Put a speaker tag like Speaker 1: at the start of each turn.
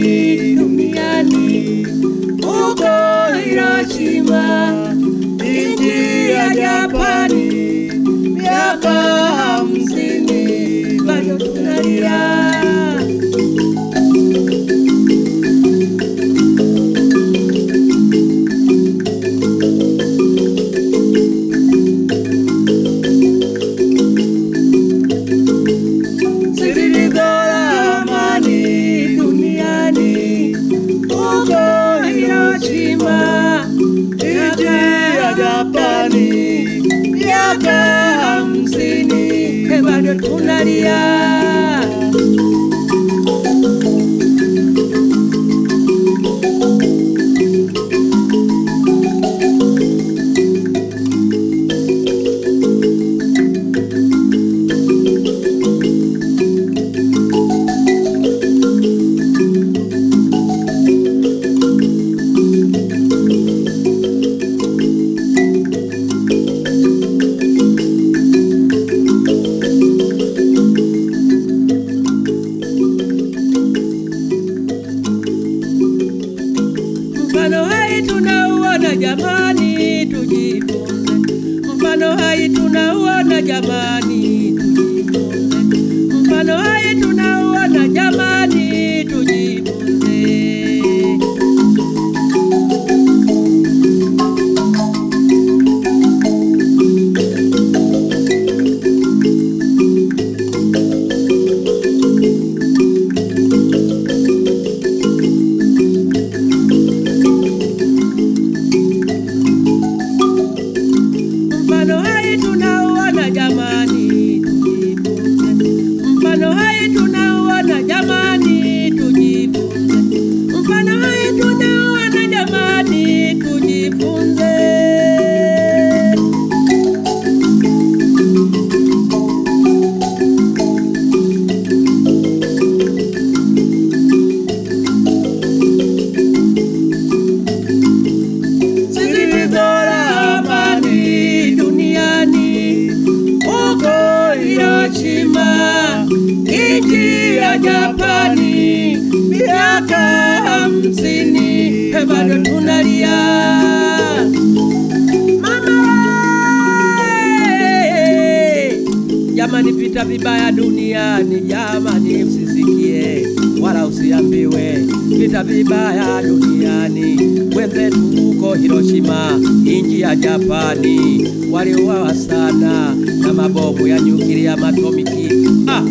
Speaker 1: Irachi, Irachi, Irachi. bye ya Japani, miaka hamsini, bado tunalia. Jamani, vita vibaya duniani, jamani, msisikie wala usiambiwe. Vita vibaya duniani, wenzetu huko Hiroshima, inji ya Japani, waliuawa sana na mabomu ya nyuklia matomiki. Ah!